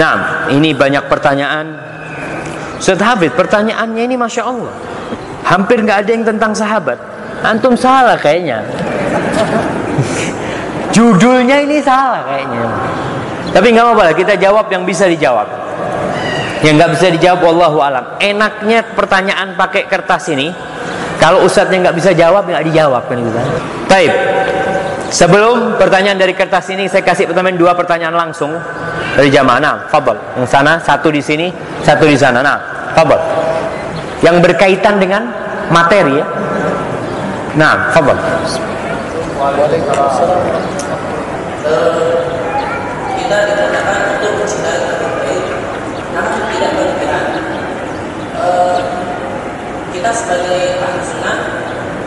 Nah, ini banyak pertanyaan. Ustaz Hafid, pertanyaannya ini Masya Allah. Hampir nggak ada yang tentang sahabat. Antum salah kayaknya. Judulnya ini salah kayaknya. Tapi nggak apa-apa, kita jawab yang bisa dijawab. Yang nggak bisa dijawab, Allahu alam. Enaknya pertanyaan pakai kertas ini, kalau ustadznya nggak bisa jawab, nggak dijawab kan gitu. Taib. Sebelum pertanyaan dari kertas ini, saya kasih pertanyaan dua pertanyaan langsung dari jamaah. Nah, fabel. Yang sana satu di sini, satu di sana. Nah, fabel. Yang berkaitan dengan materi ya. Nah, fabel. kita dikatakan untuk mencintai namun tidak berlebihan Eh, kita sebagai ahli sunnah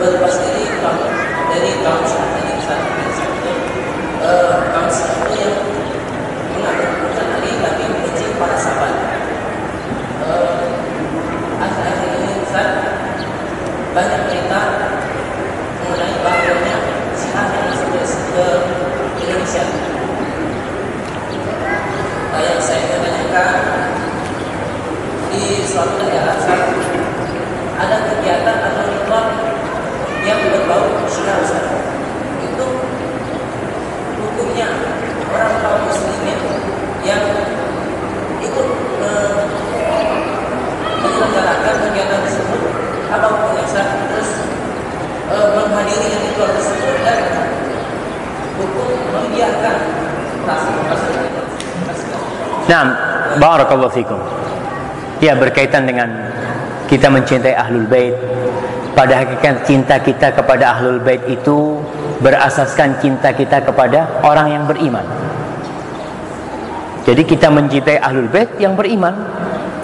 berlepas diri dari kaum satu Yang tapi para sahabat akhir-akhir ini banyak mengenai bahayanya yang ke Indonesia yang saya tanyakan di ada kegiatan atau ritual yang berbau syiah Ustaz. Itu hukumnya orang kaum muslimin yang ikut eh, menyelenggarakan kegiatan tersebut apa hukumnya Ustaz? Terus eh, menghadiri ritual tersebut dan hukum membiarkan Nah, barakallahu fikum. Ya berkaitan dengan kita mencintai ahlul bait. Pada hakikat cinta kita kepada ahlul bait itu berasaskan cinta kita kepada orang yang beriman. Jadi kita mencintai ahlul bait yang beriman,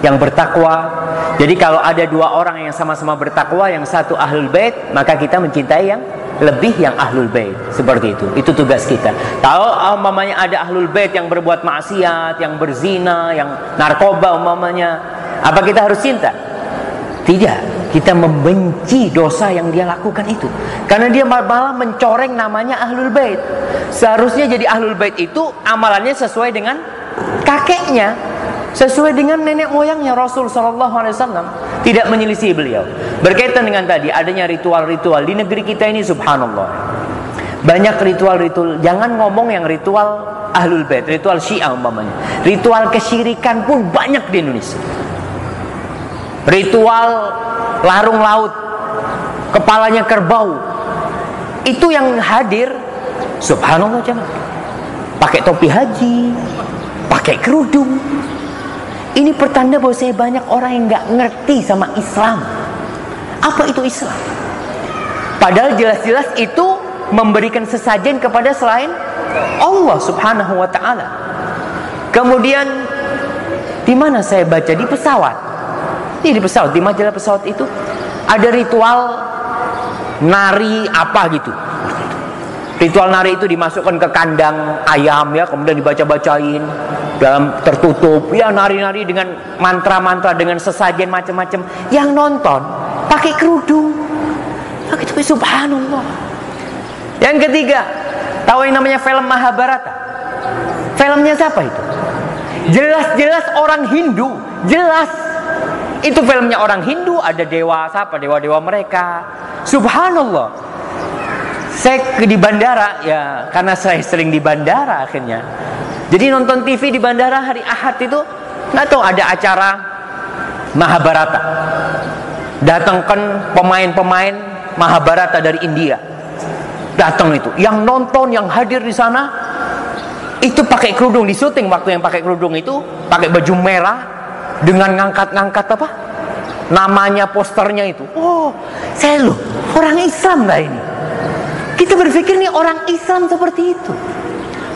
yang bertakwa. Jadi kalau ada dua orang yang sama-sama bertakwa, yang satu ahlul bait, maka kita mencintai yang lebih yang ahlul bait. Seperti itu. Itu tugas kita. Kalau umpamanya ada ahlul bait yang berbuat maksiat yang berzina yang narkoba umpamanya. Apa kita harus cinta? Tidak. Kita membenci dosa yang dia lakukan itu. Karena dia malah mencoreng namanya ahlul bait. Seharusnya jadi ahlul bait itu amalannya sesuai dengan kakeknya. Sesuai dengan nenek moyangnya Rasul Shallallahu Alaihi Wasallam tidak menyelisih beliau. Berkaitan dengan tadi adanya ritual-ritual di negeri kita ini subhanallah. Banyak ritual-ritual jangan ngomong yang ritual ahlul bait ritual syiah umpamanya. Ritual kesyirikan pun banyak di Indonesia. Ritual larung laut kepalanya kerbau. Itu yang hadir subhanallah jemaah. Pakai topi haji pakai kerudung ini pertanda bahwa saya banyak orang yang nggak ngerti sama Islam. Apa itu Islam? Padahal jelas-jelas itu memberikan sesajen kepada selain Allah Subhanahu wa taala. Kemudian di mana saya baca di pesawat. Ini di pesawat, di majalah pesawat itu ada ritual nari apa gitu. Ritual nari itu dimasukkan ke kandang ayam ya, kemudian dibaca-bacain dalam tertutup. Ya nari-nari dengan mantra-mantra dengan sesajen macam-macam. Yang nonton pakai kerudung. Pakai topi subhanallah. Yang ketiga, tahu yang namanya film Mahabharata? Filmnya siapa itu? Jelas-jelas orang Hindu, jelas itu filmnya orang Hindu, ada dewa siapa? Dewa-dewa mereka. Subhanallah saya di bandara ya karena saya sering di bandara akhirnya. Jadi nonton TV di bandara hari Ahad itu nggak tahu ada acara Mahabharata. Datangkan pemain-pemain Mahabharata dari India. Datang itu. Yang nonton yang hadir di sana itu pakai kerudung. Di syuting waktu yang pakai kerudung itu pakai baju merah dengan ngangkat-ngangkat apa? Namanya posternya itu. Oh saya loh orang Islam lah ini kita berpikir nih orang Islam seperti itu.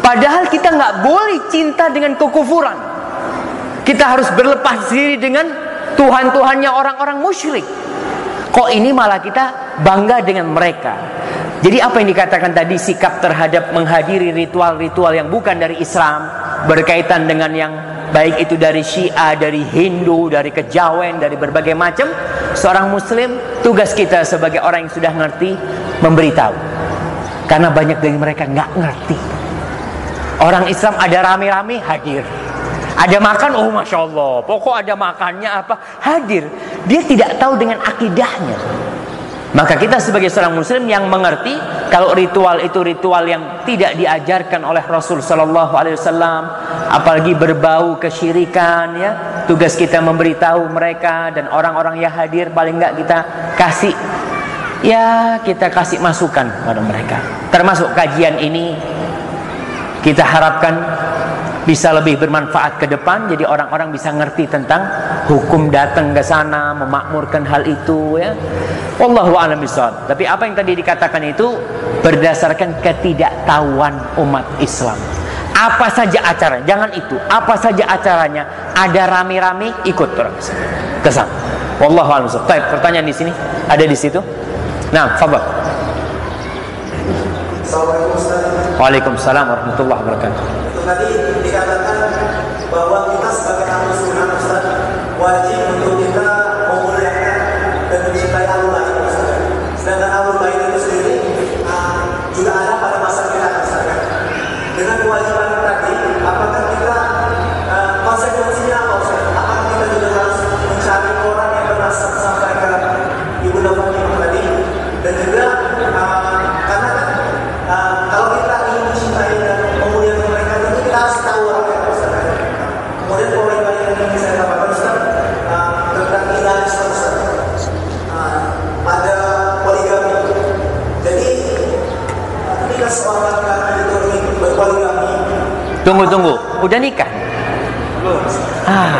Padahal kita nggak boleh cinta dengan kekufuran. Kita harus berlepas diri dengan Tuhan-Tuhannya orang-orang musyrik. Kok ini malah kita bangga dengan mereka. Jadi apa yang dikatakan tadi sikap terhadap menghadiri ritual-ritual yang bukan dari Islam berkaitan dengan yang baik itu dari Syiah, dari Hindu, dari kejawen, dari berbagai macam, seorang muslim tugas kita sebagai orang yang sudah ngerti memberitahu. Karena banyak dari mereka nggak ngerti. Orang Islam ada rame-rame hadir. Ada makan, oh masya Allah. Pokok ada makannya apa? Hadir. Dia tidak tahu dengan akidahnya. Maka kita sebagai seorang muslim yang mengerti kalau ritual itu ritual yang tidak diajarkan oleh Rasul sallallahu alaihi wasallam, apalagi berbau kesyirikan ya. Tugas kita memberitahu mereka dan orang-orang yang hadir paling enggak kita kasih ya kita kasih masukan pada mereka. Termasuk kajian ini kita harapkan bisa lebih bermanfaat ke depan jadi orang-orang bisa ngerti tentang hukum datang ke sana memakmurkan hal itu ya. Wallahu a'lam tapi apa yang tadi dikatakan itu berdasarkan ketidaktahuan umat Islam. Apa saja acara jangan itu. Apa saja acaranya ada rame-rame ikut orang ke wallahu a'lam bishawab. Pertanyaan di sini? Ada di situ nah fadhal Assalamualaikum Waalaikumsalam warahmatullahi wabarakatuh. Tadi dikatakan bahwa kita sebagai sunnah Ustaz wajib udah nikah? Ah,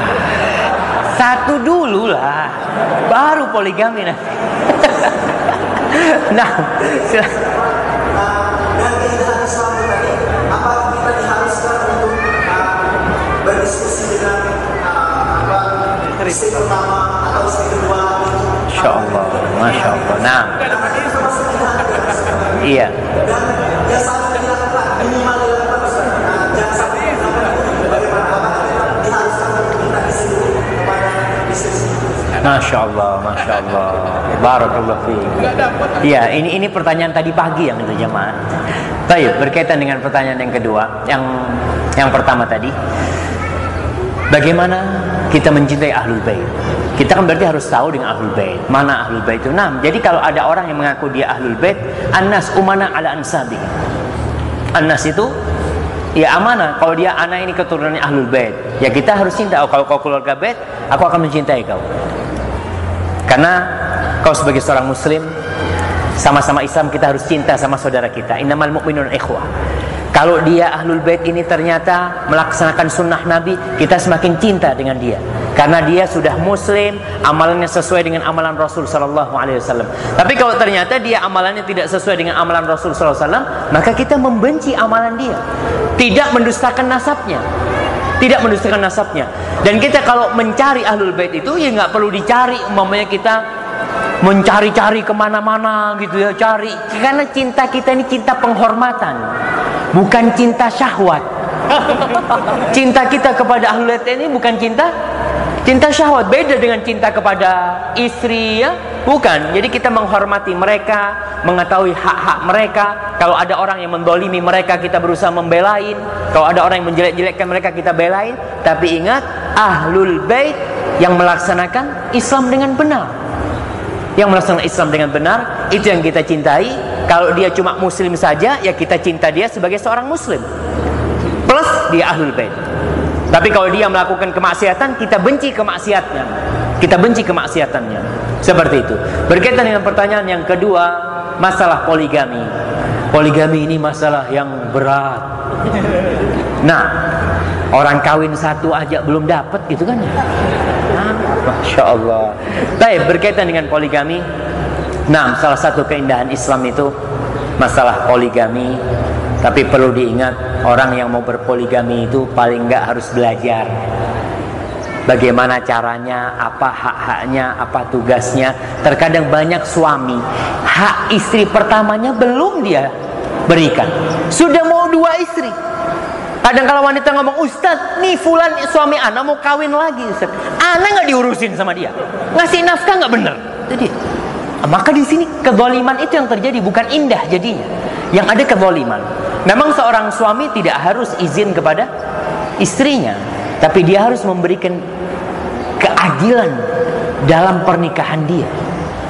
satu dulu lah, baru poligami nanti. nah, sila- Masya Allah, Masya Allah. Nah, iya. dan yang satu dilakukan minimal Masya Allah, Masya Allah. Barakallah fiik. Iya, ini ini pertanyaan tadi pagi yang itu jemaah. Baik, berkaitan dengan pertanyaan yang kedua, yang yang pertama tadi. Bagaimana kita mencintai ahlul bait? Kita kan berarti harus tahu dengan ahlul bait. Mana ahlul bait itu? Nah, jadi kalau ada orang yang mengaku dia ahlul bait, annas umana ala ansabi. Anas itu ya amanah. Kalau dia anak ini keturunannya ahlul bait, ya kita harus cinta. Oh, kalau kau keluarga bait, aku akan mencintai kau. Karena kau sebagai seorang muslim sama-sama Islam kita harus cinta sama saudara kita. Innamal mu'minun ikhwah. Kalau dia ahlul bait ini ternyata melaksanakan sunnah Nabi, kita semakin cinta dengan dia. Karena dia sudah muslim, amalannya sesuai dengan amalan Rasul sallallahu alaihi wasallam. Tapi kalau ternyata dia amalannya tidak sesuai dengan amalan Rasul sallallahu alaihi wasallam, maka kita membenci amalan dia. Tidak mendustakan nasabnya. Tidak mendustakan nasabnya. Dan kita kalau mencari ahlul bait itu ya nggak perlu dicari. Umpamanya kita mencari-cari ke mana-mana gitu ya cari. Karena cinta kita ini cinta penghormatan bukan cinta syahwat. Cinta kita kepada ahlul bait ini bukan cinta cinta syahwat. Beda dengan cinta kepada istri ya. Bukan. Jadi kita menghormati mereka mengetahui hak-hak mereka. Kalau ada orang yang mendolimi mereka kita berusaha membelain. Kalau ada orang yang menjelek-jelekkan mereka kita belain. Tapi ingat ahlul bait yang melaksanakan Islam dengan benar. Yang melaksanakan Islam dengan benar itu yang kita cintai. Kalau dia cuma muslim saja ya kita cinta dia sebagai seorang muslim. Plus dia ahlul bait. Tapi kalau dia melakukan kemaksiatan kita benci kemaksiatnya kita benci kemaksiatannya. Seperti itu. Berkaitan dengan pertanyaan yang kedua masalah poligami. Poligami ini masalah yang berat. Nah orang kawin satu aja belum dapat gitu kan ya Masya Allah. Baik, berkaitan dengan poligami. Nah, salah satu keindahan Islam itu masalah poligami. Tapi perlu diingat, orang yang mau berpoligami itu paling nggak harus belajar. Bagaimana caranya, apa hak-haknya, apa tugasnya. Terkadang banyak suami, hak istri pertamanya belum dia berikan. Sudah mau dua istri. Kadang kalau wanita ngomong, Ustaz, nih fulan suami anak mau kawin lagi Ustaz. Anak nggak diurusin sama dia. Ngasih nafkah nggak bener. Jadi, maka di sini kezaliman itu yang terjadi, bukan indah jadinya. Yang ada kezaliman. Memang seorang suami tidak harus izin kepada istrinya. Tapi dia harus memberikan keadilan dalam pernikahan dia.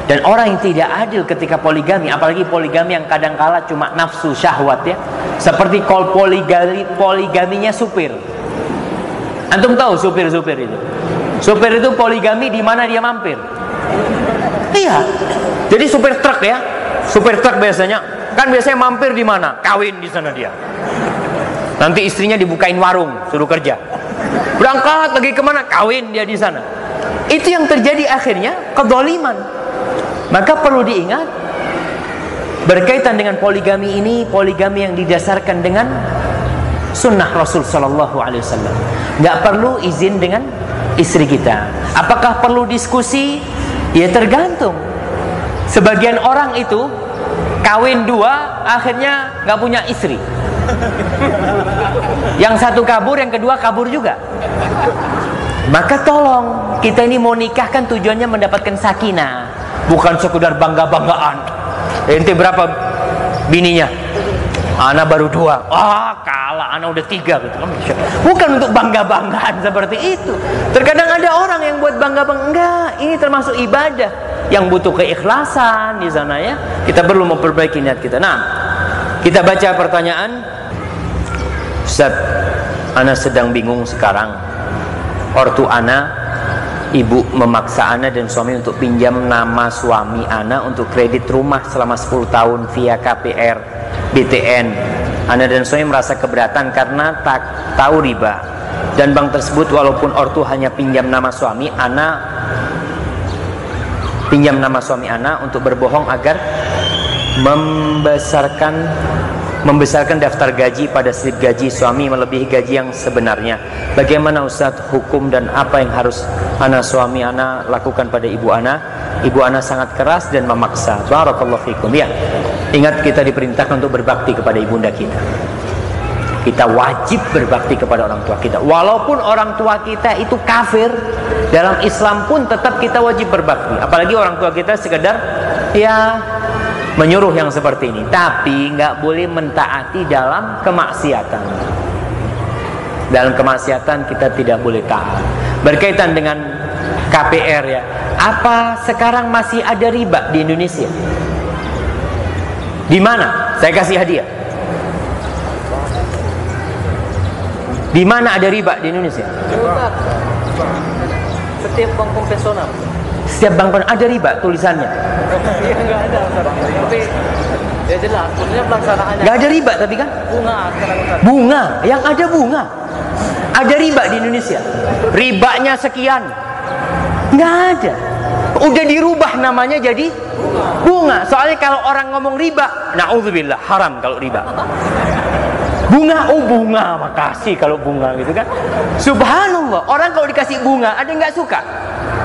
Dan orang yang tidak adil ketika poligami, apalagi poligami yang kadang-kala cuma nafsu syahwat ya. Seperti kol poligami poligaminya supir. Antum tahu supir-supir itu? Supir itu poligami di mana dia mampir? Iya. Jadi supir truk ya. Supir truk biasanya kan biasanya mampir di mana? Kawin di sana dia. Nanti istrinya dibukain warung, suruh kerja. Berangkat lagi ke mana? Kawin dia di sana. Itu yang terjadi akhirnya kedoliman. Maka perlu diingat berkaitan dengan poligami ini poligami yang didasarkan dengan sunnah Rasul Shallallahu Alaihi Wasallam. Nggak perlu izin dengan istri kita. Apakah perlu diskusi? Ya tergantung. Sebagian orang itu kawin dua akhirnya nggak punya istri. Yang satu kabur, yang kedua kabur juga. Maka tolong kita ini mau nikah kan tujuannya mendapatkan sakinah bukan sekedar bangga-banggaan. Ente berapa bininya? Ana baru dua. Ah kalah. Ana udah tiga. Gitu bukan untuk bangga-banggaan seperti itu. Terkadang ada orang yang buat bangga-bangga enggak ini termasuk ibadah yang butuh keikhlasan di sana ya. Kita perlu memperbaiki niat kita. Nah kita baca pertanyaan. Ustaz Ana sedang bingung sekarang. Ortu Ana ibu memaksa Ana dan suami untuk pinjam nama suami Ana untuk kredit rumah selama 10 tahun via KPR BTN. Ana dan suami merasa keberatan karena tak tahu riba. Dan bank tersebut walaupun ortu hanya pinjam nama suami, Ana pinjam nama suami Ana untuk berbohong agar membesarkan membesarkan daftar gaji pada slip gaji suami melebihi gaji yang sebenarnya. Bagaimana Ustadz hukum dan apa yang harus anak suami anak lakukan pada ibu anak? Ibu anak sangat keras dan memaksa. Barakallahu fikum. Ya. Ingat kita diperintahkan untuk berbakti kepada ibunda kita. Kita wajib berbakti kepada orang tua kita. Walaupun orang tua kita itu kafir, dalam Islam pun tetap kita wajib berbakti. Apalagi orang tua kita sekedar ya menyuruh yang seperti ini. Tapi nggak boleh mentaati dalam kemaksiatan. Dalam kemaksiatan kita tidak boleh taat. Berkaitan dengan KPR ya. Apa sekarang masih ada riba di Indonesia? Di mana? Saya kasih hadiah. Di mana ada riba di Indonesia? Setiap bank konvensional setiap bank ada riba tulisannya. Iya enggak ada Tapi ya jelas, maksudnya pelaksanaannya. Enggak ada riba tapi kan? Bunga sekarang Bunga, yang ada bunga. Ada riba di Indonesia. Ribanya sekian. Enggak ada. Udah dirubah namanya jadi bunga. Soalnya kalau orang ngomong riba, naudzubillah haram kalau riba. Bunga, oh bunga, makasih kalau bunga gitu kan. Subhanallah, orang kalau dikasih bunga ada nggak suka?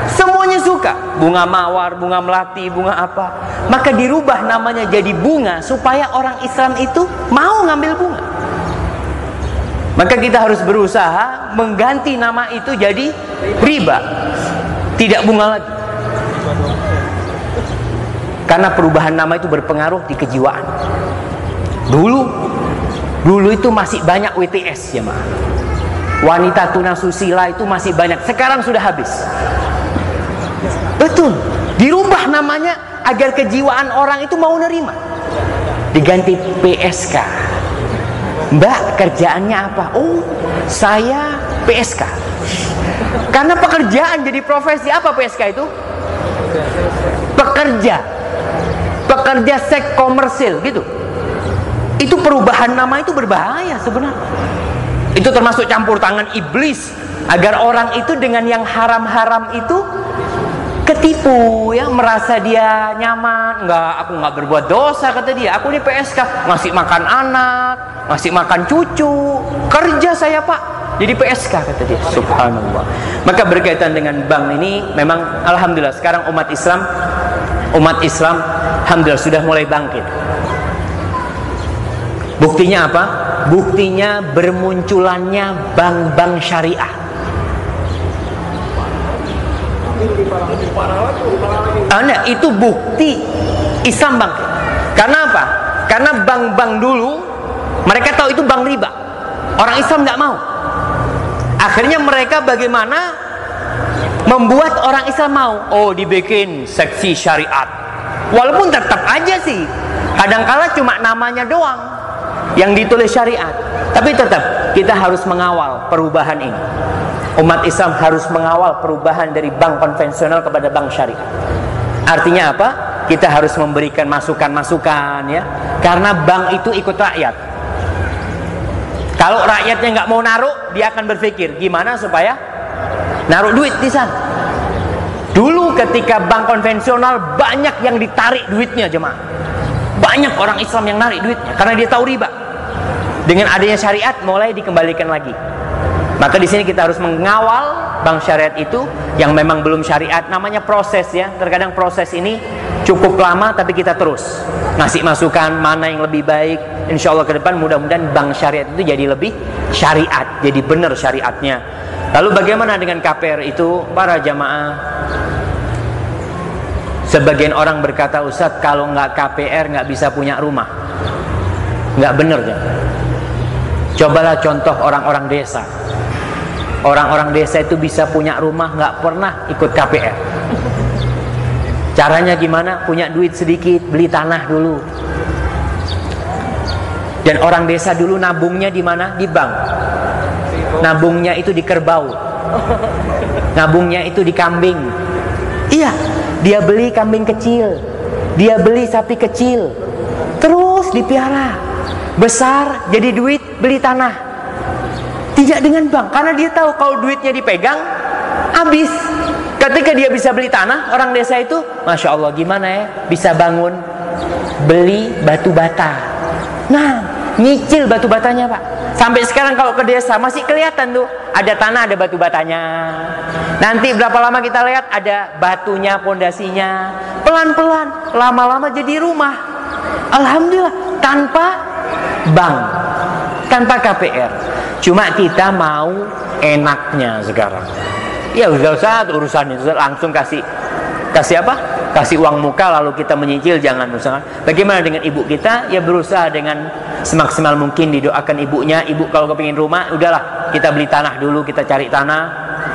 Semuanya suka. Bunga mawar, bunga melati, bunga apa. Maka dirubah namanya jadi bunga supaya orang Islam itu mau ngambil bunga. Maka kita harus berusaha mengganti nama itu jadi riba. Tidak bunga lagi. Karena perubahan nama itu berpengaruh di kejiwaan. Dulu dulu itu masih banyak WTS ya, Ma. Wanita tunasusila itu masih banyak. Sekarang sudah habis. Betul. Dirubah namanya agar kejiwaan orang itu mau nerima. Diganti PSK. Mbak kerjaannya apa? Oh, saya PSK. Karena pekerjaan jadi profesi apa PSK itu? Pekerja. Pekerja seks komersil gitu. Itu perubahan nama itu berbahaya sebenarnya. Itu termasuk campur tangan iblis agar orang itu dengan yang haram-haram itu ketipu. Ya merasa dia nyaman. Nggak aku nggak berbuat dosa kata dia. Aku ini PSK ngasih makan anak ngasih makan cucu. Kerja saya pak. Jadi PSK kata dia. Subhanallah. Maka berkaitan dengan bank ini memang alhamdulillah sekarang umat Islam umat Islam alhamdulillah sudah mulai bangkit. Buktinya apa? Buktinya bermunculannya bank-bank syariah Anda itu bukti Islam bang. Karena apa? Karena bank-bank dulu mereka tahu itu bank riba. Orang Islam nggak mau. Akhirnya mereka bagaimana membuat orang Islam mau? Oh, dibikin seksi syariat. Walaupun tetap aja sih, kadangkala cuma namanya doang yang ditulis syariat. Tapi tetap kita harus mengawal perubahan ini. Umat Islam harus mengawal perubahan dari bank konvensional kepada bank syariat. Artinya apa? Kita harus memberikan masukan-masukan ya. Karena bank itu ikut rakyat. Kalau rakyatnya nggak mau naruh, dia akan berpikir gimana supaya naruh duit di sana. Dulu ketika bank konvensional banyak yang ditarik duitnya jemaah. Banyak orang Islam yang narik duitnya karena dia tahu riba. Dengan adanya syariat mulai dikembalikan lagi. Maka di sini kita harus mengawal bank syariat itu yang memang belum syariat namanya proses ya. Terkadang proses ini cukup lama tapi kita terus ngasih masukan mana yang lebih baik. Insya Allah ke depan mudah-mudahan bank syariat itu jadi lebih syariat, jadi benar syariatnya. Lalu bagaimana dengan KPR itu para jamaah? Sebagian orang berkata Ustadz kalau nggak KPR nggak bisa punya rumah, nggak benar ya. Cobalah contoh orang-orang desa. Orang-orang desa itu bisa punya rumah nggak pernah ikut KPR. Caranya gimana? Punya duit sedikit, beli tanah dulu. Dan orang desa dulu nabungnya di mana? Di bank. Nabungnya itu di kerbau. Nabungnya itu di kambing. Iya, dia beli kambing kecil. Dia beli sapi kecil. Terus dipiara. Besar jadi duit beli tanah. Tidak dengan bank karena dia tahu kalau duitnya dipegang habis. Ketika dia bisa beli tanah, orang desa itu, masya Allah gimana ya, bisa bangun, beli batu bata. Nah, nyicil batu batanya pak. Sampai sekarang kalau ke desa masih kelihatan tuh, ada tanah, ada batu batanya. Nanti berapa lama kita lihat ada batunya, pondasinya. Pelan-pelan, lama-lama jadi rumah. Alhamdulillah, tanpa bank, tanpa KPR. Cuma kita mau enaknya sekarang. Ya udah usah urusan itu langsung kasih kasih apa? Kasih uang muka lalu kita menyicil jangan misalkan. Bagaimana dengan ibu kita? Ya berusaha dengan semaksimal mungkin didoakan ibunya. Ibu kalau kepingin rumah, udahlah kita beli tanah dulu, kita cari tanah,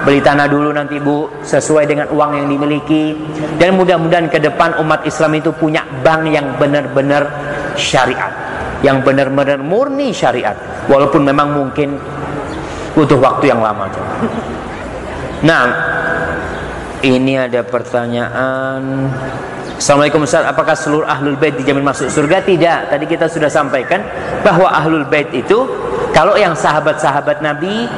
beli tanah dulu nanti ibu sesuai dengan uang yang dimiliki. Dan mudah-mudahan ke depan umat Islam itu punya bank yang benar-benar syariat, yang benar-benar murni syariat. Walaupun memang mungkin butuh waktu yang lama. Nah, ini ada pertanyaan. Assalamualaikum Ustaz, apakah seluruh ahlul bait dijamin masuk surga? Tidak. Tadi kita sudah sampaikan bahwa ahlul bait itu kalau yang sahabat-sahabat Nabi,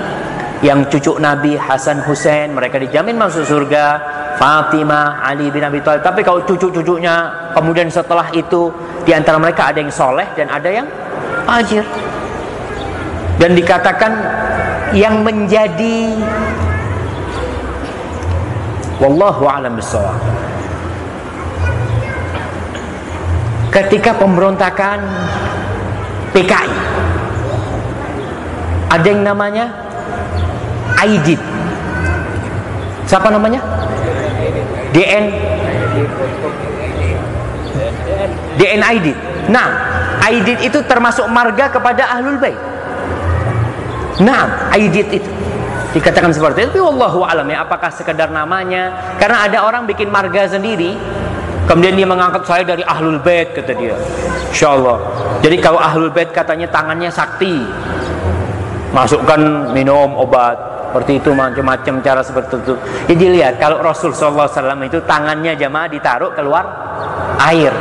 yang cucu Nabi Hasan Hussein, mereka dijamin masuk surga. Fatimah, Ali bin Abi Thalib. Tapi kalau cucu-cucunya kemudian setelah itu di antara mereka ada yang soleh dan ada yang fajir. Dan dikatakan yang menjadi Wallahu a'lam bishawab. Ketika pemberontakan PKI ada yang namanya Aidit. Siapa namanya? DN DN Aidit. Nah, Aidit itu termasuk marga kepada Ahlul Bait. Nah, Aidit itu dikatakan seperti itu. Tapi wallahu alam ya, apakah sekedar namanya? Karena ada orang bikin marga sendiri, kemudian dia mengangkat saya dari ahlul bait kata dia. Insya Allah. Jadi kalau ahlul bait katanya tangannya sakti, masukkan minum obat seperti itu macam-macam cara seperti itu. Jadi lihat kalau Rasul SAW itu tangannya jamaah ditaruh keluar air.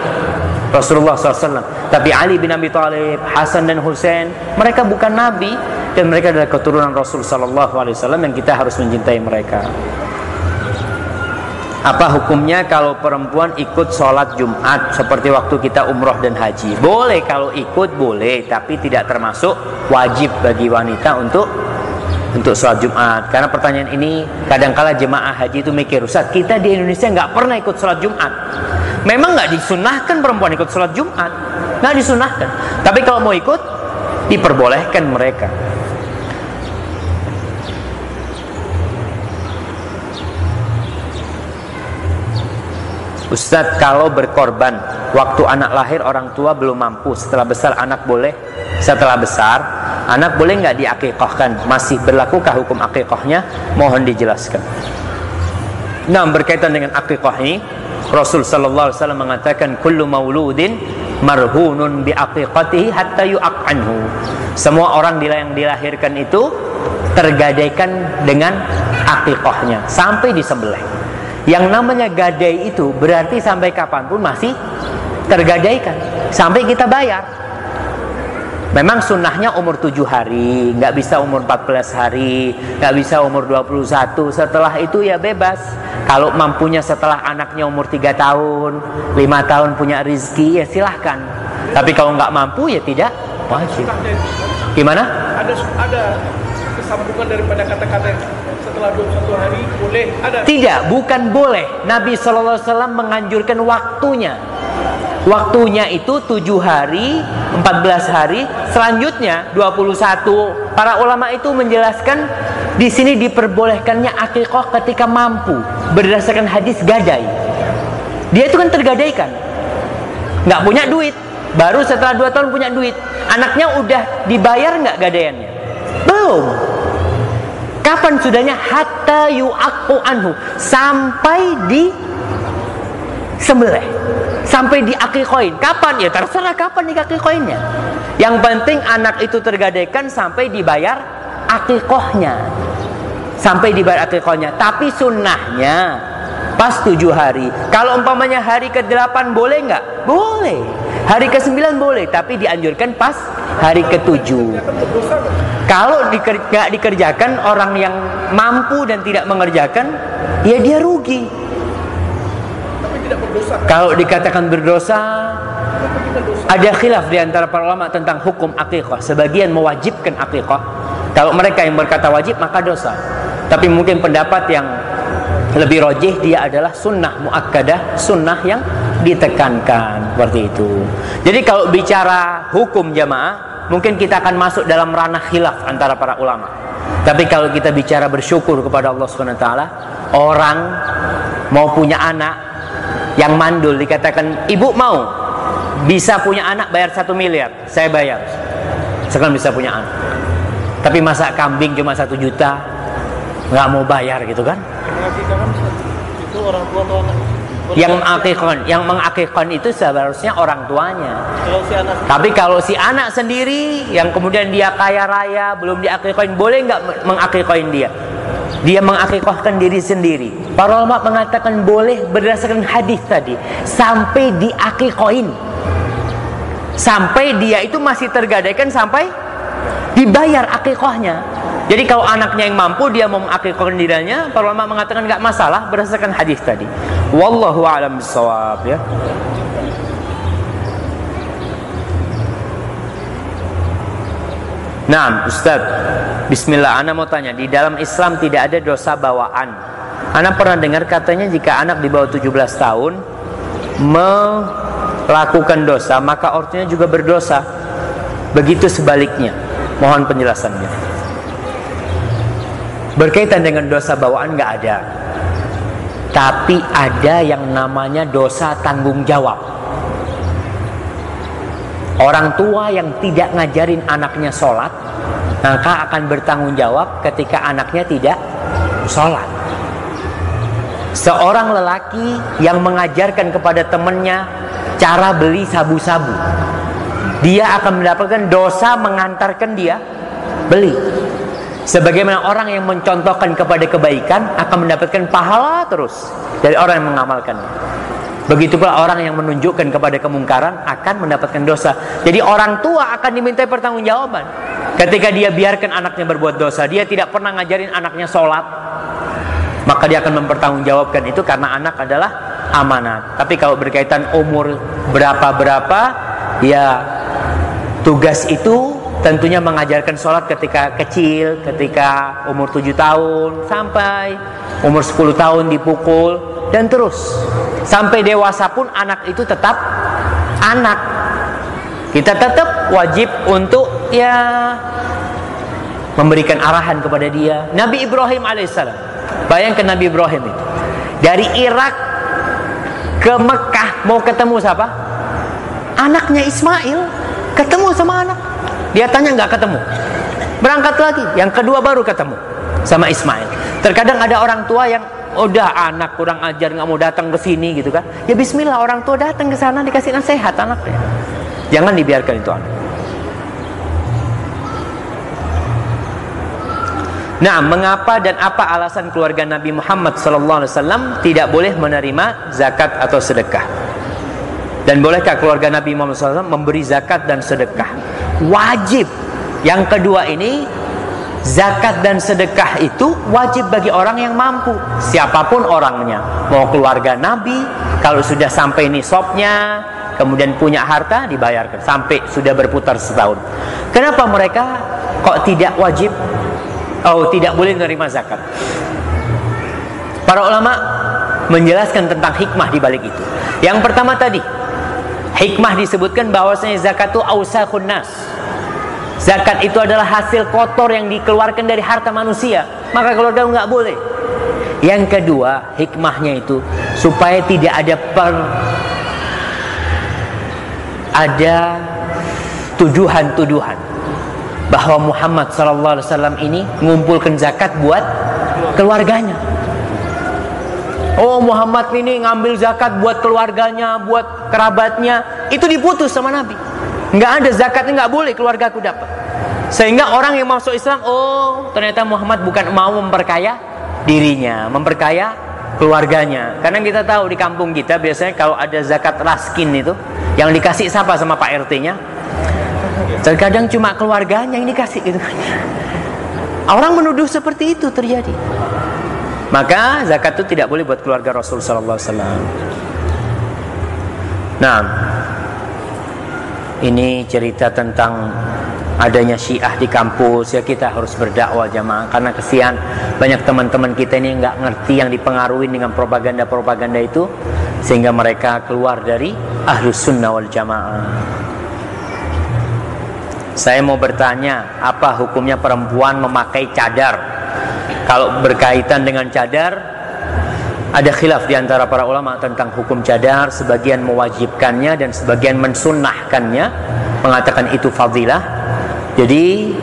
Rasulullah SAW. Tapi Ali bin Abi Thalib, Hasan dan Hussein, mereka bukan nabi, dan mereka adalah keturunan Rasul wasallam yang kita harus mencintai mereka. Apa hukumnya kalau perempuan ikut sholat Jumat seperti waktu kita umroh dan haji? Boleh kalau ikut boleh, tapi tidak termasuk wajib bagi wanita untuk untuk sholat Jumat. Karena pertanyaan ini kadangkala jemaah haji itu mikir, Ustaz kita di Indonesia nggak pernah ikut sholat Jumat. Memang nggak disunahkan perempuan ikut sholat Jumat, nggak disunahkan. Tapi kalau mau ikut, diperbolehkan mereka. Ustadz kalau berkorban Waktu anak lahir orang tua belum mampu Setelah besar anak boleh Setelah besar anak boleh nggak diakikahkan masih berlakukah hukum akikahnya mohon dijelaskan nah berkaitan dengan akikah ini Rasul sallallahu alaihi wasallam mengatakan kullu mauludin marhunun bi aqiqatihi hatta yu'aq anhu. Semua orang yang dilahirkan itu tergadaikan dengan aqiqahnya sampai disembelih. Yang namanya gadai itu berarti sampai kapan pun masih tergadaikan sampai kita bayar. Memang sunnahnya umur 7 hari, nggak bisa umur 14 hari, nggak bisa umur 21. Setelah itu ya bebas. Kalau mampunya setelah anaknya umur 3 tahun, 5 tahun punya rizki, ya silahkan. Tapi kalau nggak mampu ya tidak wajib. Gimana? Ada ada kesambungan daripada kata-kata setelah 21 hari boleh ada. Tidak, bukan boleh. Nabi SAW menganjurkan waktunya. Waktunya itu 7 hari, 14 hari, selanjutnya 21. Para ulama itu menjelaskan di sini diperbolehkannya akikah ketika mampu berdasarkan hadis gadai. Dia itu kan tergadaikan. Nggak punya duit. Baru setelah 2 tahun punya duit. Anaknya udah dibayar nggak gadaiannya? Belum. Kapan sudahnya? Hatta yu'akku anhu. Sampai di sembelih sampai di koin. Kapan ya? Terserah kapan koinnya. Yang penting anak itu tergadaikan sampai dibayar akikohnya. Sampai dibayar akikohnya. Tapi sunnahnya pas tujuh hari. Kalau umpamanya hari ke-8 boleh nggak? Boleh. Hari ke-9 boleh, tapi dianjurkan pas hari ke-7. Kalau nggak dikerjakan orang yang mampu dan tidak mengerjakan, ya dia rugi berdosa. Kalau dikatakan berdosa, ada khilaf di antara para ulama tentang hukum akikah. Sebagian mewajibkan akikah. Kalau mereka yang berkata wajib maka dosa. Tapi mungkin pendapat yang lebih rojih dia adalah sunnah muakkadah, sunnah yang ditekankan seperti itu. Jadi kalau bicara hukum jamaah, mungkin kita akan masuk dalam ranah khilaf antara para ulama. Tapi kalau kita bicara bersyukur kepada Allah Subhanahu wa taala, orang mau punya anak yang mandul dikatakan ibu mau bisa punya anak bayar satu miliar saya bayar. Sekarang bisa punya anak. Tapi masa kambing cuma satu juta nggak mau bayar gitu kan? Itu orang tua atau anak? Yang mengakikkan yang mengakikkan itu seharusnya orang tuanya. Kalau si anak tapi kalau si anak sendiri yang kemudian dia kaya raya belum diakikkan boleh nggak mengakikkan dia dia mengakikahkan diri sendiri. Para ulama mengatakan boleh berdasarkan hadis tadi sampai diakikoin. Sampai dia itu masih tergadaikan sampai dibayar akikahnya. Jadi kalau anaknya yang mampu dia mau mengakikahkan dirinya, para ulama mengatakan nggak masalah berdasarkan hadis tadi. Wallahu a'lam bishawab ya. Nah, Ustaz, Bismillah, Ana mau tanya, di dalam Islam tidak ada dosa bawaan. Ana pernah dengar katanya jika anak di bawah 17 tahun melakukan dosa, maka ortunya juga berdosa. Begitu sebaliknya. Mohon penjelasannya. Berkaitan dengan dosa bawaan nggak ada. Tapi ada yang namanya dosa tanggung jawab. Orang tua yang tidak ngajarin anaknya sholat, maka akan bertanggung jawab ketika anaknya tidak sholat. Seorang lelaki yang mengajarkan kepada temannya cara beli sabu-sabu, dia akan mendapatkan dosa mengantarkan dia beli. Sebagaimana orang yang mencontohkan kepada kebaikan akan mendapatkan pahala terus dari orang yang mengamalkannya. Begitu pula orang yang menunjukkan kepada kemungkaran akan mendapatkan dosa. Jadi orang tua akan diminta pertanggungjawaban. Ketika dia biarkan anaknya berbuat dosa, dia tidak pernah ngajarin anaknya sholat, maka dia akan mempertanggungjawabkan itu karena anak adalah amanat. Tapi kalau berkaitan umur berapa-berapa, ya tugas itu tentunya mengajarkan sholat ketika kecil, ketika umur 7 tahun, sampai umur 10 tahun dipukul, dan terus sampai dewasa pun anak itu tetap anak. Kita tetap wajib untuk ya memberikan arahan kepada dia. Nabi Ibrahim alaihissalam. Bayangkan Nabi Ibrahim itu. Dari Irak ke Mekah mau ketemu siapa? Anaknya Ismail. Ketemu sama anak. Dia tanya nggak ketemu. Berangkat lagi, yang kedua baru ketemu sama Ismail. Terkadang ada orang tua yang udah anak kurang ajar nggak mau datang ke sini gitu kan. Ya bismillah orang tua datang ke sana dikasih nasihat anaknya. Jangan dibiarkan itu anak. Nah, mengapa dan apa alasan keluarga Nabi Muhammad SAW tidak boleh menerima zakat atau sedekah? Dan bolehkah keluarga Nabi Muhammad SAW memberi zakat dan sedekah? Wajib. Yang kedua ini zakat dan sedekah itu wajib bagi orang yang mampu. Siapa pun orangnya. Mau keluarga nabi kalau sudah sampai nisabnya kemudian punya harta dibayarkan. Sampai sudah berputar setahun. Kenapa mereka kok tidak wajib? Oh tidak boleh menerima zakat. Para ulama menjelaskan tentang hikmah di balik itu. Yang pertama tadi hikmah disebutkan bahwasanya zakat itu ausakun nas Zakat itu adalah hasil kotor yang dikeluarkan dari harta manusia. Maka keluarga nggak boleh. Yang kedua, hikmahnya itu supaya tidak ada per ada tuduhan-tuduhan bahwa Muhammad sallallahu alaihi wasallam ini mengumpulkan zakat buat keluarganya. Oh Muhammad ini ngambil zakat buat keluarganya, buat kerabatnya, itu diputus sama Nabi nggak ada zakatnya nggak boleh keluarga aku dapat. Sehingga orang yang masuk Islam oh ternyata Muhammad bukan mau memperkaya dirinya memperkaya keluarganya. Karena kita tahu di kampung kita biasanya kalau ada zakat raskin itu yang dikasih siapa sama Pak RT-nya terkadang cuma keluarganya yang dikasih gitu. Orang menuduh seperti itu terjadi. Maka zakat itu tidak boleh buat keluarga Rasul sallallahu alaihi wasallam. Nah ini cerita tentang adanya syiah di kampus. Ya kita harus berdakwah jamaah karena kesian banyak teman-teman kita ini nggak ngerti yang dipengaruhi dengan propaganda-propaganda itu sehingga mereka keluar dari ahlus sunnah wal jamaah. Saya mau bertanya apa hukumnya perempuan memakai cadar? Kalau berkaitan dengan cadar ada khilaf di antara para ulama tentang hukum cadar, sebagian mewajibkannya dan sebagian mensunnahkannya, mengatakan itu fadilah. Jadi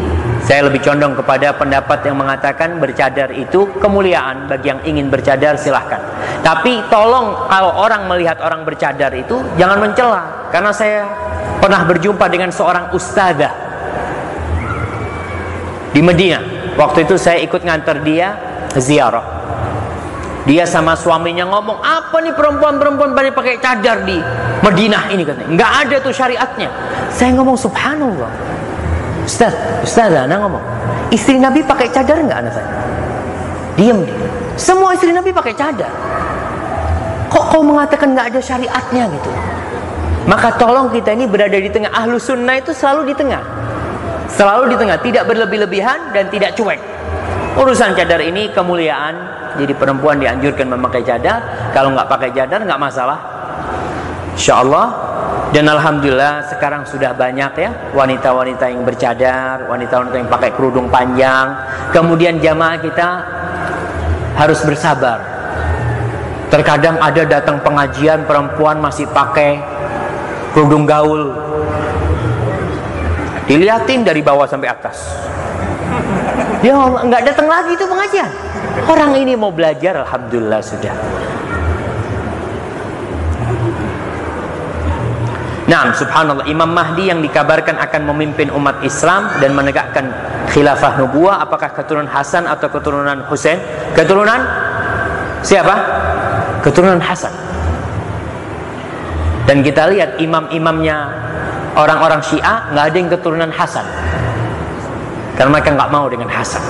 saya lebih condong kepada pendapat yang mengatakan bercadar itu kemuliaan bagi yang ingin bercadar silahkan. Tapi tolong kalau orang melihat orang bercadar itu jangan mencela karena saya pernah berjumpa dengan seorang ustazah di Medina. Waktu itu saya ikut ngantar dia ziarah. Dia sama suaminya ngomong, apa nih perempuan-perempuan pada pakai cadar di Madinah ini katanya. Enggak ada tuh syariatnya. Saya ngomong subhanallah. Ustaz, Ustaz anak ngomong, istri Nabi pakai cadar enggak anak saya? Diam dia. Semua istri Nabi pakai cadar. Kok kau mengatakan enggak ada syariatnya gitu? Maka tolong kita ini berada di tengah. Ahlu sunnah itu selalu di tengah. Selalu di tengah. Tidak berlebih-lebihan dan tidak cuek. Urusan cadar ini kemuliaan jadi perempuan dianjurkan memakai cadar. Kalau nggak pakai cadar nggak masalah. Insya Allah dan Alhamdulillah sekarang sudah banyak ya wanita-wanita yang bercadar wanita-wanita yang pakai kerudung panjang. Kemudian jamaah kita harus bersabar. Terkadang ada datang pengajian perempuan masih pakai kerudung gaul. Dilihatin dari bawah sampai atas. Ya nggak datang lagi itu pengajian Orang ini mau belajar, alhamdulillah sudah. Nah, subhanallah Imam Mahdi yang dikabarkan akan memimpin umat Islam dan menegakkan khilafah nubuah apakah keturunan Hasan atau keturunan Husain? Keturunan siapa? Keturunan Hasan. Dan kita lihat imam-imamnya orang-orang Syiah nggak ada yang keturunan Hasan. Karena mereka nggak mau dengan Hasan.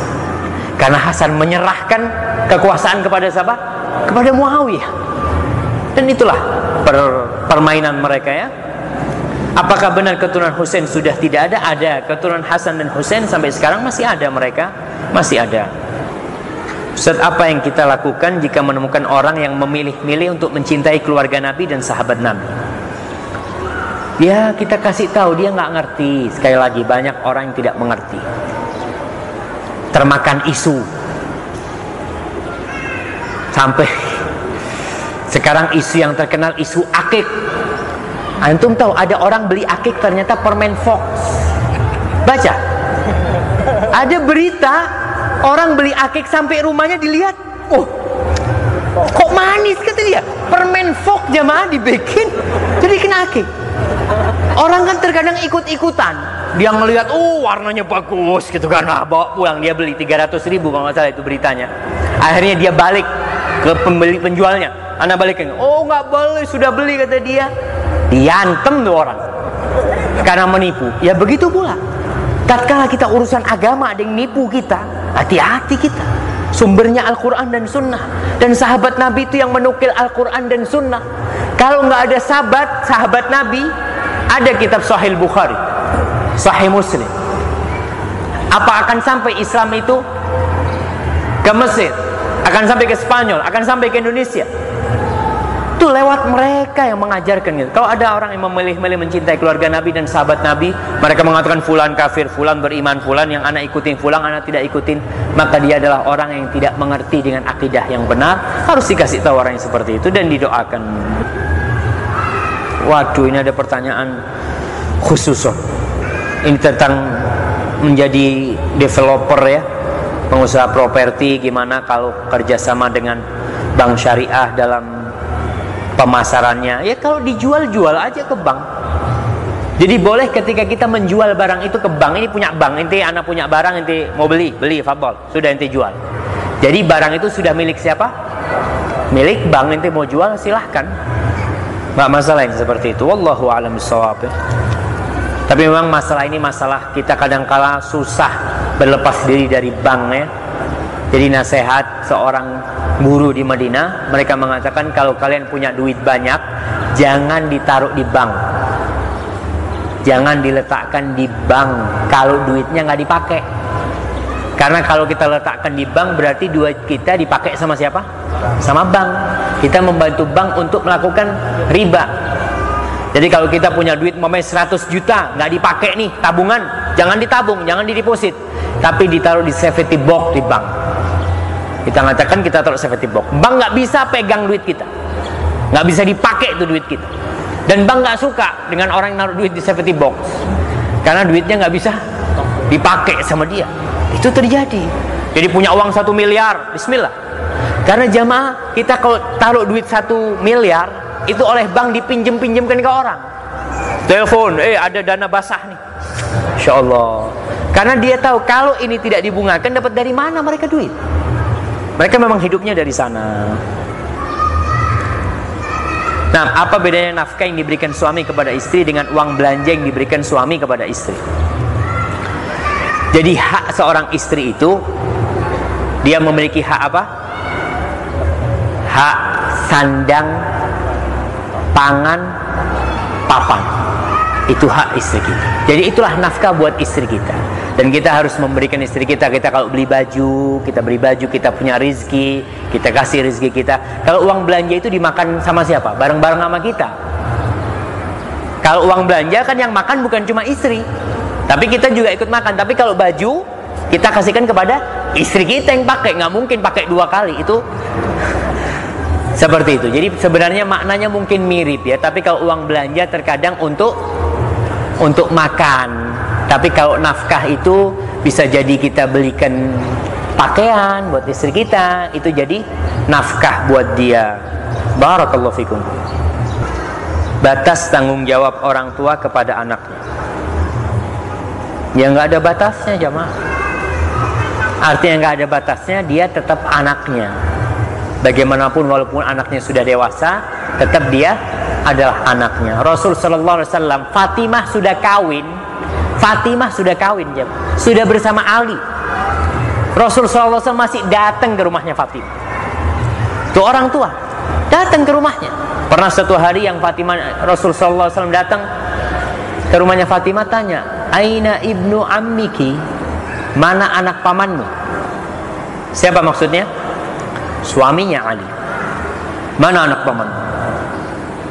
Karena Hasan menyerahkan kekuasaan kepada siapa? Kepada Muawiyah. Dan itulah per, permainan mereka ya. Apakah benar keturunan Husain sudah tidak ada? Ada. Keturunan Hasan dan Husain sampai sekarang masih ada mereka. Masih ada. Ustaz, apa yang kita lakukan jika menemukan orang yang memilih-milih untuk mencintai keluarga Nabi dan sahabat Nabi? Ya, kita kasih tahu dia nggak ngerti. Sekali lagi banyak orang yang tidak mengerti termakan isu sampai sekarang isu yang terkenal isu akik antum tahu ada orang beli akik ternyata permen fox baca Ada berita orang beli akik sampai rumahnya dilihat. Oh, kok manis kata dia. Permen fok jamaah dibikin jadi kena akik. Orang kan terkadang ikut-ikutan. Dia ngelihat, oh warnanya bagus gitu kan. Nah, bawa pulang dia beli 300 ribu kalau nggak salah itu beritanya. Akhirnya dia balik ke pembeli penjualnya. Anak balikin, oh nggak boleh sudah beli kata dia. Diantem tuh orang karena menipu. Ya begitu pula. Tatkala kita urusan agama ada yang nipu kita, hati-hati kita. Sumbernya Al-Quran dan Sunnah Dan sahabat Nabi itu yang menukil Al-Quran dan Sunnah Kalau nggak ada sahabat, sahabat Nabi Ada kitab Sahih Bukhari Sahih Muslim Apa akan sampai Islam itu Ke Mesir Akan sampai ke Spanyol Akan sampai ke Indonesia itu lewat mereka yang mengajarkan gitu. Kalau ada orang yang memilih-milih mencintai keluarga Nabi dan sahabat Nabi, mereka mengatakan fulan kafir, fulan beriman, fulan yang anak ikutin, fulan anak tidak ikutin, maka dia adalah orang yang tidak mengerti dengan akidah yang benar. Harus dikasih tahu orang yang seperti itu dan didoakan. Waduh, ini ada pertanyaan khusus. Ini tentang menjadi developer ya, pengusaha properti gimana kalau kerjasama dengan bank syariah dalam pemasarannya. Ya kalau dijual jual aja ke bank. Jadi boleh ketika kita menjual barang itu ke bank ini punya bank inti anak punya barang inti mau beli beli fabel sudah inti jual. Jadi barang itu sudah milik siapa? Milik bank inti mau jual silahkan. Nggak masalah yang seperti itu. Wallahu alam. Tapi memang masalah ini masalah kita kadang-kala susah berlepas diri dari bank ya jadi nasihat seorang guru di Madinah, mereka mengatakan kalau kalian punya duit banyak, jangan ditaruh di bank. Jangan diletakkan di bank kalau duitnya nggak dipakai. Karena kalau kita letakkan di bank berarti duit kita dipakai sama siapa? Sama bank. Kita membantu bank untuk melakukan riba. Jadi kalau kita punya duit mamanya 100 juta nggak dipakai nih tabungan, jangan ditabung, jangan dideposit, tapi ditaruh di safety box di bank. Kita mengatakan kita taruh safety box. Bank nggak bisa pegang duit kita, nggak bisa dipakai itu duit kita. Dan bank nggak suka dengan orang yang naruh duit di safety box, karena duitnya nggak bisa dipakai sama dia. Itu terjadi. Jadi punya uang satu miliar, Bismillah. Karena jamaah kita kalau taruh duit satu miliar itu oleh bank dipinjem-pinjemkan ke orang. Telepon, eh ada dana basah nih. Insya Allah. Karena dia tahu kalau ini tidak dibungakan dapat dari mana mereka duit. Mereka memang hidupnya dari sana. Nah, apa bedanya nafkah yang diberikan suami kepada istri dengan uang belanja yang diberikan suami kepada istri? Jadi hak seorang istri itu dia memiliki hak apa? Hak sandang, pangan, papan. Itu hak istri kita. Jadi itulah nafkah buat istri kita. Dan kita harus memberikan istri kita kita kalau beli baju kita beli baju kita punya rizki kita kasih rizki kita. Kalau uang belanja itu dimakan sama siapa? Bareng-bareng sama kita. Kalau uang belanja kan yang makan bukan cuma istri. Tapi kita juga ikut makan. Tapi kalau baju kita kasihkan kepada istri kita yang pakai. Nggak mungkin pakai dua kali. Itu seperti itu jadi sebenarnya maknanya mungkin mirip ya tapi kalau uang belanja terkadang untuk untuk makan tapi kalau nafkah itu bisa jadi kita belikan pakaian buat istri kita, itu jadi nafkah buat dia. Barakallahu fikum. Batas tanggung jawab orang tua kepada anaknya. Ya nggak ada batasnya jamaah. Artinya nggak ada batasnya, dia tetap anaknya. Bagaimanapun walaupun anaknya sudah dewasa, tetap dia adalah anaknya. Rasul Shallallahu Alaihi Wasallam, Fatimah sudah kawin, Fatimah sudah kawin jam, sudah bersama Ali. Rasul SAW masih datang ke rumahnya Fatimah. Itu orang tua datang ke rumahnya. Pernah satu hari yang Fatimah Rasul SAW datang ke rumahnya Fatimah tanya, Aina ibnu ammiki, mana anak pamanmu? Siapa maksudnya? Suaminya Ali. Mana anak pamanmu?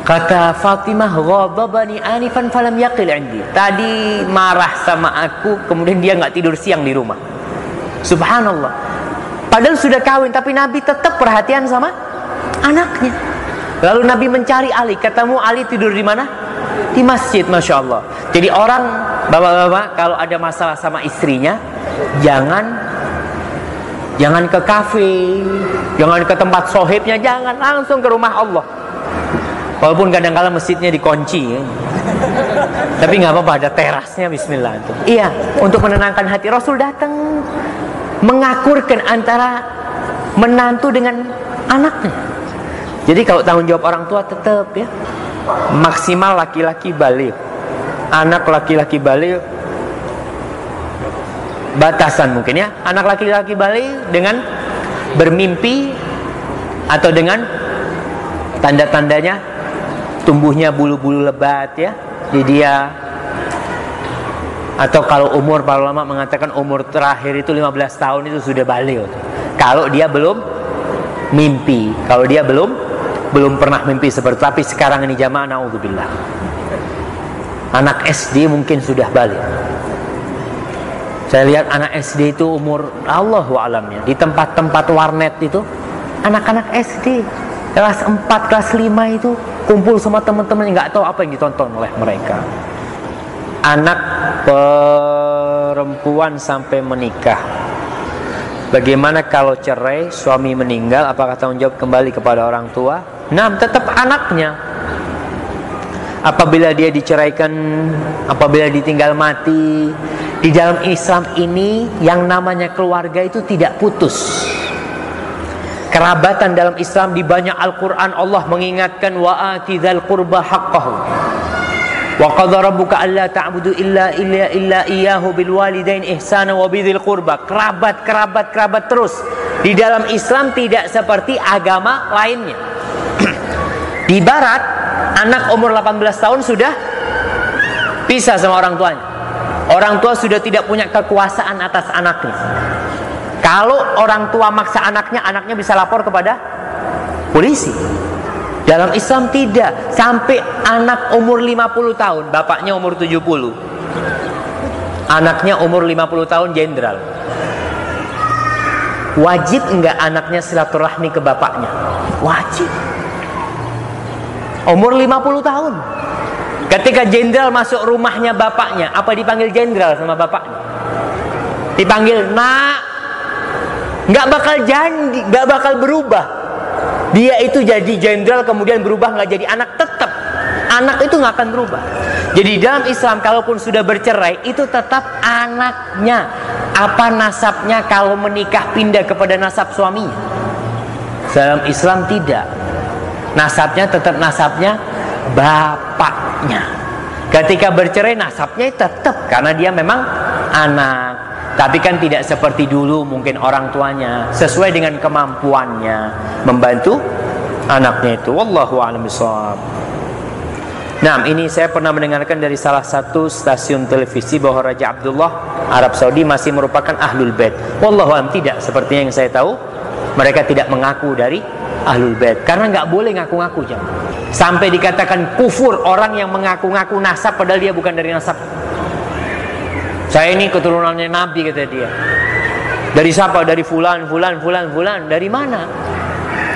Kata Fatimah, "Ghadabani anifan falam yaqil indi." Tadi marah sama aku, kemudian dia nggak tidur siang di rumah. Subhanallah. Padahal sudah kawin, tapi Nabi tetap perhatian sama anaknya. Lalu Nabi mencari Ali, ketemu Ali tidur di mana? Di masjid, masya Allah. Jadi orang bapak-bapak kalau ada masalah sama istrinya, Jangan Jangan ke kafe, jangan ke tempat sohibnya, jangan langsung ke rumah Allah. Walaupun kadang-kala masjidnya dikunci, ya. tapi nggak apa-apa ada terasnya Bismillah itu. Iya, untuk menenangkan hati Rasul datang mengakurkan antara menantu dengan anaknya. Jadi kalau tanggung jawab orang tua tetap ya maksimal laki-laki balik, anak laki-laki balik batasan mungkin ya. Anak laki-laki balik dengan bermimpi atau dengan tanda-tandanya tumbuhnya bulu-bulu lebat ya di dia. Atau kalau umur para ulama mengatakan umur terakhir itu 15 tahun itu sudah balik kalau dia belum mimpi kalau dia belum belum pernah mimpi seperti tapi sekarang ini jamaah naudzubillah. Anak SD mungkin sudah balik saya lihat anak SD itu umur Allah alamnya di tempat-tempat warnet itu anak-anak SD kelas 4 kelas 5 itu kumpul sama teman-teman nggak tahu apa yang ditonton oleh mereka. Anak perempuan sampai menikah. Bagaimana kalau cerai, suami meninggal, apakah tanggung jawab kembali kepada orang tua? Nah, tetap anaknya. Apabila dia diceraikan, apabila ditinggal mati, di dalam Islam ini yang namanya keluarga itu tidak putus. Kerabatan dalam Islam di banyak Al-Quran Allah mengingatkan wa atidhal qurba haqqahu. Wa qadha rabbuka alla ta'budu illa illa illa iyyahu bil walidain ihsana wa bidhil qurba. Kerabat, kerabat, kerabat terus. Di dalam Islam tidak seperti agama lainnya. di barat, anak umur 18 tahun sudah pisah sama orang tuanya. Orang tua sudah tidak punya kekuasaan atas anaknya. Kalau orang tua maksa anaknya, anaknya bisa lapor kepada polisi. Dalam Islam tidak. Sampai anak umur 50 tahun, bapaknya umur 70. Anaknya umur 50 tahun jenderal. Wajib enggak anaknya silaturahmi ke bapaknya? Wajib. Umur 50 tahun. Ketika jenderal masuk rumahnya bapaknya, apa dipanggil jenderal sama bapaknya? Dipanggil nak, nggak bakal jadi, nggak bakal berubah. Dia itu jadi jenderal kemudian berubah nggak jadi anak tetap. Anak itu nggak akan berubah. Jadi dalam Islam kalaupun sudah bercerai itu tetap anaknya. Apa nasabnya kalau menikah pindah kepada nasab suaminya? Dalam Islam tidak. Nasabnya tetap nasabnya bapaknya. Ketika bercerai nasabnya tetap karena dia memang anak. Tapi kan tidak seperti dulu mungkin orang tuanya sesuai dengan kemampuannya membantu anaknya itu. Wallahu a'lam bishawab. Nah, ini saya pernah mendengarkan dari salah satu stasiun televisi bahwa Raja Abdullah Arab Saudi masih merupakan ahlul bait. Wallahu a'lam tidak seperti yang saya tahu. Mereka tidak mengaku dari ahlul bait karena nggak boleh ngaku-ngaku jam. Sampai dikatakan kufur orang yang mengaku-ngaku nasab padahal dia bukan dari nasab. Saya ini keturunannya Nabi kata dia. Dari siapa? Dari fulan, fulan, fulan, fulan. Dari mana?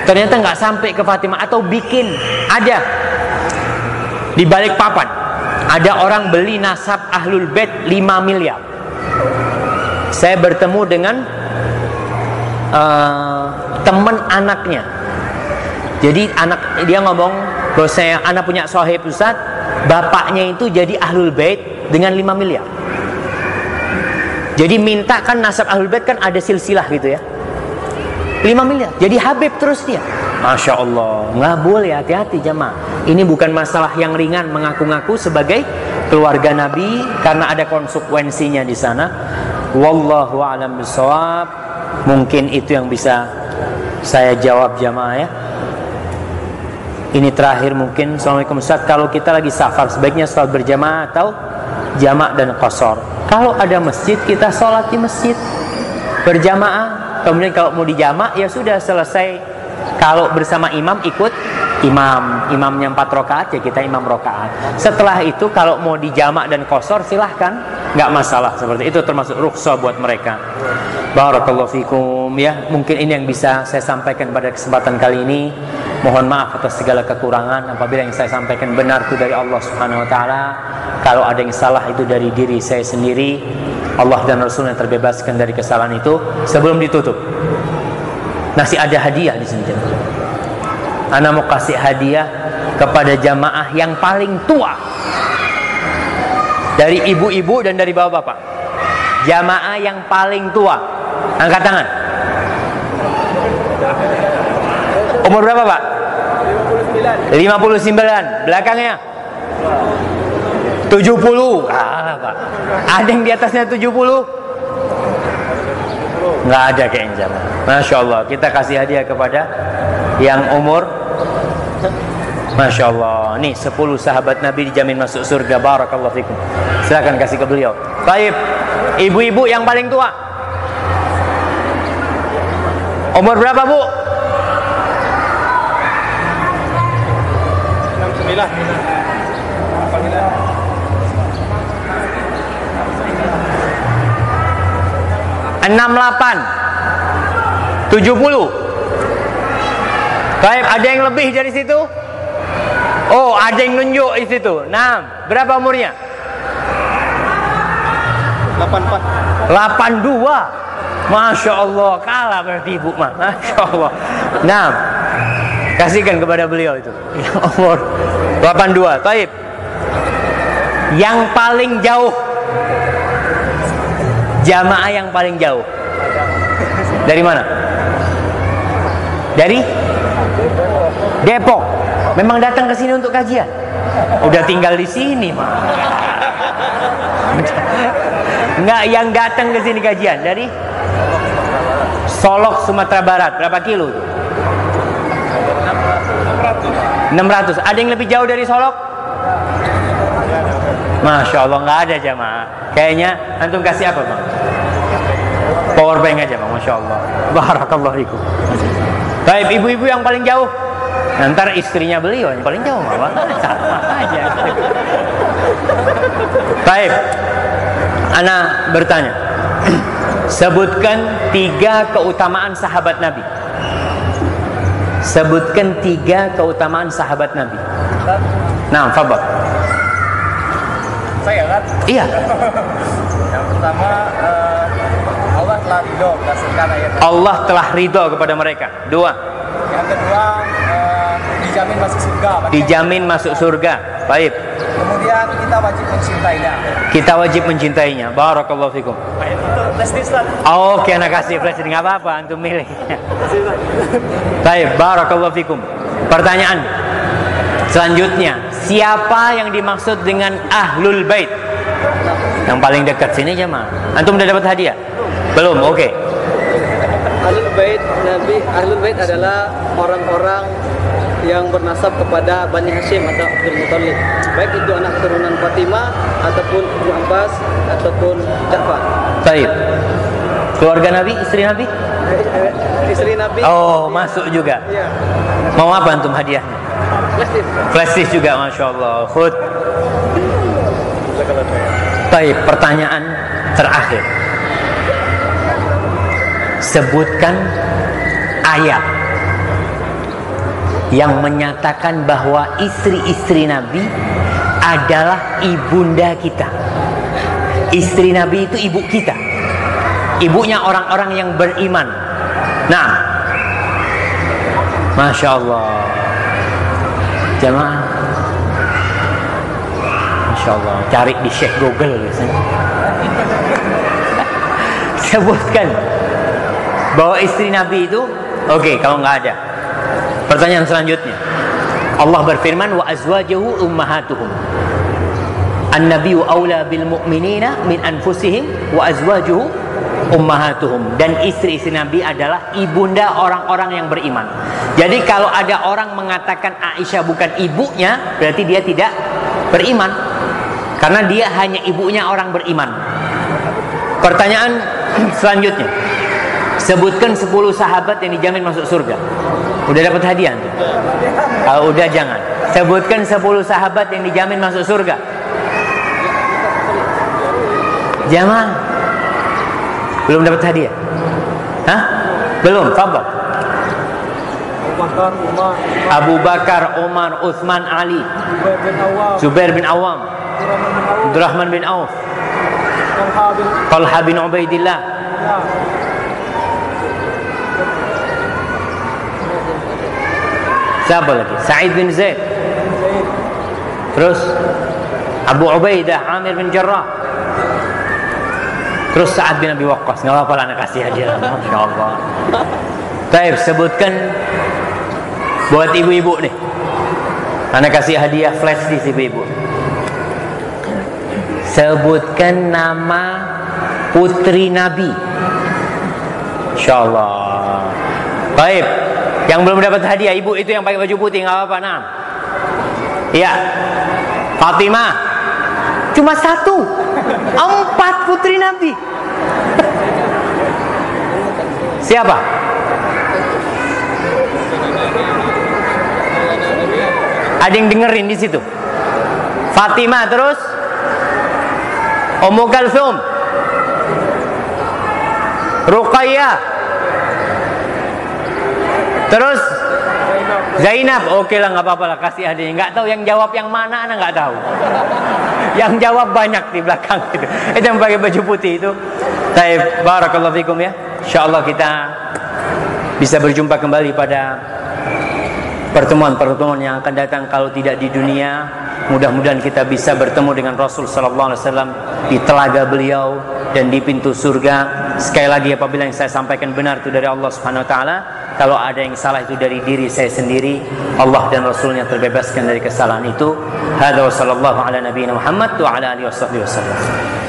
Ternyata nggak sampai ke Fatimah atau bikin ada di balik papan ada orang beli nasab ahlul bait 5 miliar. Saya bertemu dengan uh, teman anaknya. Jadi anak dia ngomong bahwa saya anak punya sohib Ustaz, bapaknya itu jadi ahlul bait dengan 5 miliar. Jadi minta kan nasab ahlul bait kan ada silsilah gitu ya. 5 miliar. Jadi Habib terus dia. Masya Allah, nggak boleh hati-hati jamaah. Ini bukan masalah yang ringan mengaku-ngaku sebagai keluarga Nabi karena ada konsekuensinya di sana. Wallahu a'lam bishawab. Mungkin itu yang bisa saya jawab jamaah ya. Ini terakhir mungkin. Assalamualaikum Ustaz. Kalau kita lagi safar sebaiknya sholat berjamaah atau jamak dan kosor Kalau ada masjid kita sholat di masjid. Berjamaah. Kemudian kalau mau dijamak ya sudah selesai. Kalau bersama imam ikut imam. Imamnya empat rakaat ya kita imam rakaat. Setelah itu kalau mau dijamak dan kosor silahkan. Nggak masalah seperti itu termasuk rukhsah buat mereka. Barakallahu fikum ya. Mungkin ini yang bisa saya sampaikan pada kesempatan kali ini Mohon maaf atas segala kekurangan apabila yang saya sampaikan benar itu dari Allah Subhanahu wa taala. Kalau ada yang salah itu dari diri saya sendiri. Allah dan Rasulnya terbebaskan dari kesalahan itu sebelum ditutup. Masih ada hadiah di sini. Ana mau kasih hadiah kepada jamaah yang paling tua dari ibu-ibu dan dari bapak-bapak. Jamaah yang paling tua. Angkat tangan. Umur berapa, Pak? 59. Belakangnya? 70. Ah, Pak. Ada yang di atasnya 70? Nggak ada kayaknya. Masya Allah. Kita kasih hadiah kepada yang umur Masya Allah Nih 10 sahabat Nabi dijamin masuk surga Barakallah fikum Silahkan kasih ke beliau Baik Ibu-ibu yang paling tua Umur berapa bu? 68 70 Baik, ada yang lebih dari situ? Oh, ada yang nunjuk di situ. Nah, berapa umurnya? 84. 82. Masya Allah, kalah berarti ibu mah. Masya Allah. Nah, kasihkan kepada beliau itu. Umur 82. Taib. Yang paling jauh. Jamaah yang paling jauh. Dari mana? Dari Depok. Memang datang ke sini untuk kajian. Udah tinggal di sini, mah. Enggak yang datang ke sini kajian dari Solok Sumatera Barat. Berapa kilo? 600. Ada yang lebih jauh dari Solok? Masya Allah nggak ada jamaah. Kayaknya antum kasih apa bang? Power bank aja bang, masya Allah. Barakallah ikum. Baik, ibu-ibu yang paling jauh. Nanti istrinya beliau yang paling jauh mah sama aja. Baik. Ana bertanya. Sebutkan tiga keutamaan sahabat Nabi. Sebutkan tiga keutamaan sahabat Nabi. Nah, Fabak. Saya kan? Iya. Yang pertama eh, Allah telah ridho berdasarkan ayat. Allah telah ridho kepada mereka. Dua. Yang kedua dijamin masuk surga. Bagi- Dijamin masuk surga. Baik. Kemudian kita wajib mencintainya. Kita wajib mencintainya. Barakallahu fikum. Ustaz. Oke, anak kasih flash nggak apa-apa, antum milih. Baik, barakallahu fikum. Pertanyaan selanjutnya, siapa yang dimaksud dengan ahlul bait? Yang paling dekat sini aja mah. Antum udah dapat hadiah? Belum, oke. Ahlul Bait Nabi Ahlul Bait adalah orang-orang yang bernasab kepada Bani Hashim atau Abdul Muthalib. Baik itu anak keturunan Fatimah ataupun Ibnu Abbas ataupun Ja'far. Baik. Keluarga Nabi, istri Nabi? Eh, Istri Nabi. Oh, masuk juga. Iya. Mau apa antum hadiahnya? Plastik. Flash disk juga, masya Allah. Khud. Baik, pertanyaan terakhir. Sebutkan ayat yang menyatakan bahwa istri-istri Nabi adalah ibunda kita. Istri Nabi itu ibu kita. Ibunya orang-orang yang beriman. Nah, Masya Allah. Jamaah. Masya Allah. Cari di Syekh Google biasanya. Sebutkan bahwa istri Nabi itu oke kalau nggak ada. Pertanyaan selanjutnya. Allah berfirman wa azwajuhu ummahatuhum. An-nabiyyu aula bil mu'minina min anfusihim wa azwajuhu ummahatuhum dan istri-istri Nabi adalah ibunda orang-orang yang beriman. Jadi kalau ada orang mengatakan Aisyah bukan ibunya, berarti dia tidak beriman. Karena dia hanya ibunya orang beriman. Pertanyaan selanjutnya. Sebutkan 10 sahabat yang dijamin masuk surga. Udah dapat hadiah tuh? Kalau udah jangan. Sebutkan 10 sahabat yang dijamin masuk surga. Jangan. Belum dapat hadiah? Hah? Belum, Fadal. Abu Bakar, Umar, Utsman, Ali, Zubair bin Awam, Abdurrahman bin Auf, Talha bin Ubaidillah. Siapa lagi? Sa'id bin Zaid. Terus Abu Ubaidah Amir bin Jarrah. Terus Sa'ad bin Abi Waqqas. Enggak apa-apa lah anak kasih hadiah. Masya Allah. Taib sebutkan buat ibu-ibu nih. Anak kasih hadiah flash di ibu-ibu. Sebutkan nama putri Nabi. Insya Allah. Baik. Yang belum dapat hadiah, ibu itu yang pakai baju putih, nggak apa-apa. Nah. Iya. Fatimah. Cuma satu. Empat putri Nabi. Siapa? Ada yang dengerin di situ. Fatimah terus. Ummu Kalsum. Ruqayyah. Terus Zainab, oke lah nggak apa-apa lah kasih hadiah. Nggak tahu yang jawab yang mana, anak nggak tahu. yang jawab banyak di belakang itu. Itu yang pakai baju putih itu. Taib, barakallahu fikum ya. Insyaallah kita bisa berjumpa kembali pada pertemuan-pertemuan yang akan datang kalau tidak di dunia mudah-mudahan kita bisa bertemu dengan Rasul sallallahu alaihi wasallam di telaga beliau dan di pintu surga sekali lagi apabila yang saya sampaikan benar itu dari Allah Subhanahu wa taala kalau ada yang salah itu dari diri saya sendiri Allah dan Rasulnya terbebaskan dari kesalahan itu. Hadza wa sallallahu ala nabiyina Muhammad wa ala alihi wasallam